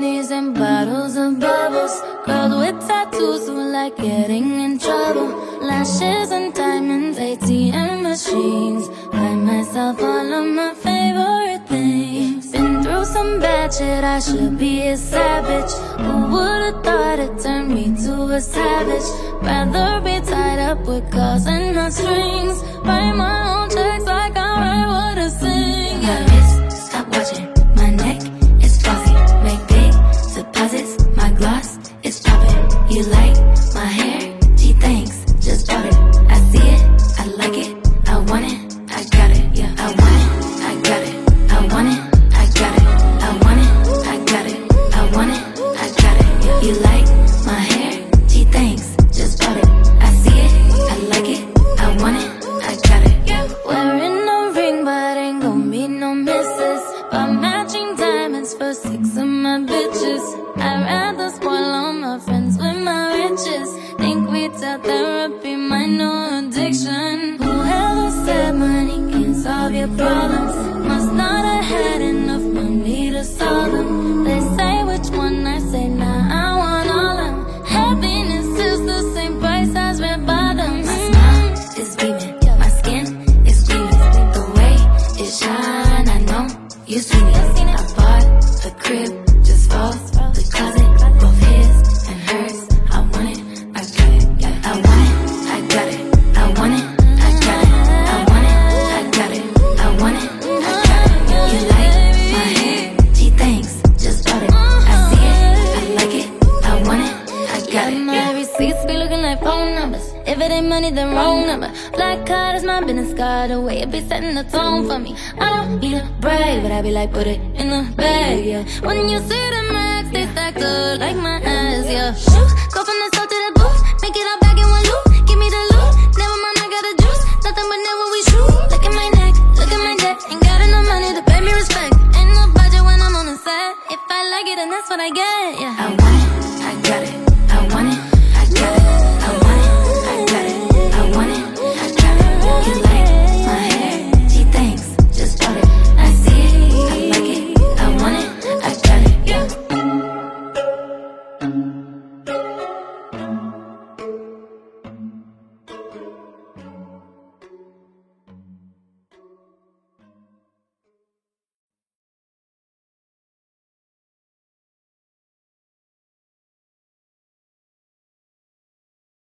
Tiffany's and bottles of bubbles. Girls with tattoos who like getting in trouble. Lashes and diamonds, ATM machines. Buy myself all of my favorite things. Been through some bad shit, I should be a savage. Who would've thought it turned me to a savage? Rather be tied up with calls and not strings. Write my own checks like I write what I sing. My therapy my new addiction. Whoever said money can solve your problems must not have had enough money to solve them. They say which one I say, nah, I want all of 'em. Happiness is the same price as red bottoms. My smile is beaming. My skin is gleaming. The way it shine, I know you seen it. I bought a crib phone numbers. If it ain't money, then wrong number. Black card is my business card. The way it be setting the tone for me. I don't need a brag, but I be like, put it in the bag, yeah. When you see the max, they stacked up like my ass, yeah. Shoo, go from the south to the booth, make it all back in one loop. Give me the loot, never mind, I got the juice. Nothing but never we shoot. Look at my neck, look at my neck. Ain't got enough money to pay me respect. Ain't no budget when I'm on the set. If I like it, then that's what I get, yeah. I want it, I got it.